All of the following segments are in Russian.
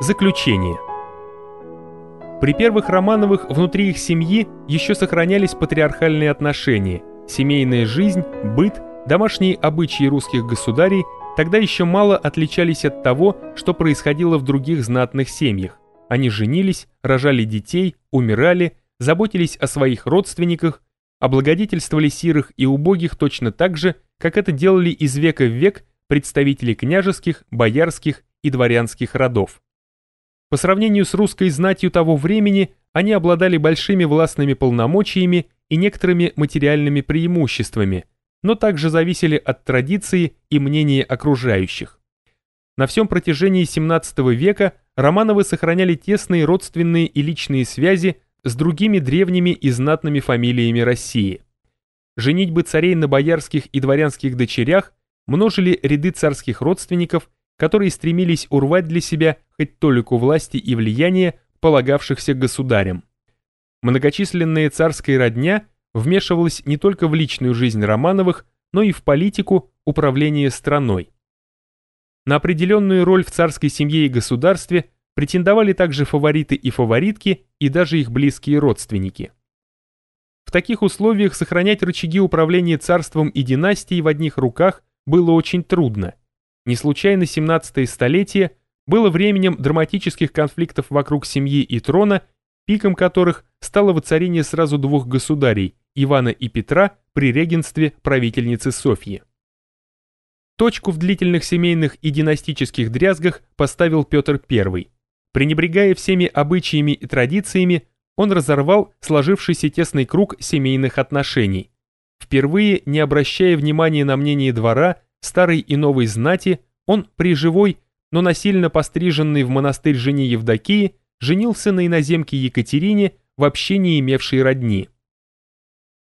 Заключение. При первых Романовых внутри их семьи еще сохранялись патриархальные отношения, семейная жизнь, быт, домашние обычаи русских государей тогда еще мало отличались от того, что происходило в других знатных семьях. Они женились, рожали детей, умирали, заботились о своих родственниках, облагодетельствовали сирых и убогих точно так же, как это делали из века в век представители княжеских, боярских и дворянских родов. По сравнению с русской знатью того времени, они обладали большими властными полномочиями и некоторыми материальными преимуществами, но также зависели от традиции и мнения окружающих. На всем протяжении XVII века Романовы сохраняли тесные родственные и личные связи с другими древними и знатными фамилиями России. Женитьбы царей на боярских и дворянских дочерях множили ряды царских родственников, которые стремились урвать для себя хоть толику власти и влияния, полагавшихся государям. Многочисленная царская родня вмешивалась не только в личную жизнь Романовых, но и в политику управления страной. На определенную роль в царской семье и государстве претендовали также фавориты и фаворитки, и даже их близкие родственники. В таких условиях сохранять рычаги управления царством и династией в одних руках было очень трудно. Не случайно 17 столетие было временем драматических конфликтов вокруг семьи и трона, пиком которых стало воцарение сразу двух государей, Ивана и Петра, при регенстве правительницы Софьи. Точку в длительных семейных и династических дрязгах поставил Петр I. Пренебрегая всеми обычаями и традициями, он разорвал сложившийся тесный круг семейных отношений. Впервые, не обращая внимания на мнение двора, старой и новой знати, он при живой, но насильно постриженный в монастырь жене Евдокии, женился на иноземке Екатерине, вообще не имевшей родни.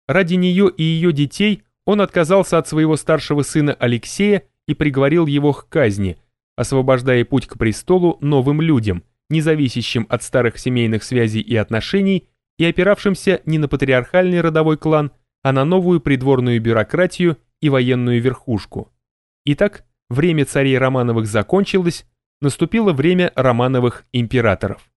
Ради нее и ее детей он отказался от своего старшего сына Алексея и приговорил его к казни, освобождая путь к престолу новым людям, не зависящим от старых семейных связей и отношений и опиравшимся не на патриархальный родовой клан, а на новую придворную бюрократию и военную верхушку. Итак, время царей Романовых закончилось, наступило время Романовых императоров.